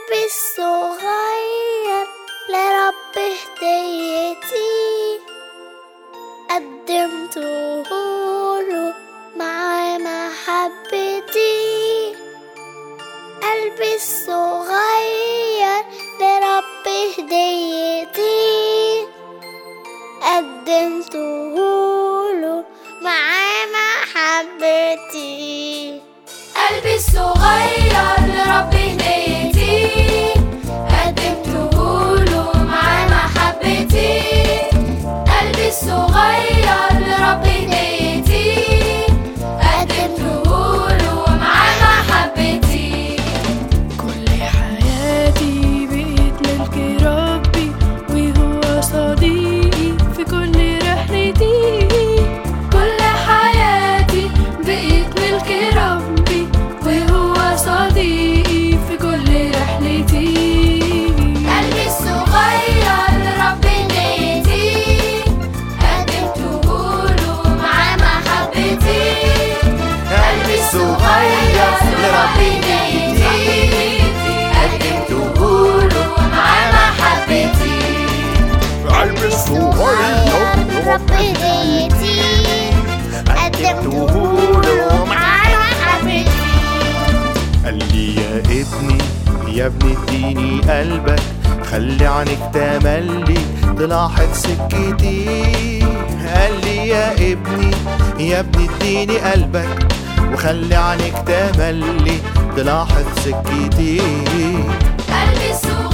قلبي الصغير لرب هديتي قدمته له مع محبتي. قلبي الصغير لرب هديتي قدمته له مع محبتي. قلبي الصغير قلبي مع محبتي قال لي يا ابني يا ابني اديني قلبك خلي عنك تملي تلاحظ سكتي قال لي يا ابني يا ابني اديني قلبك وخلي عنك تملي تلاحظ سكتي قلبي الصغير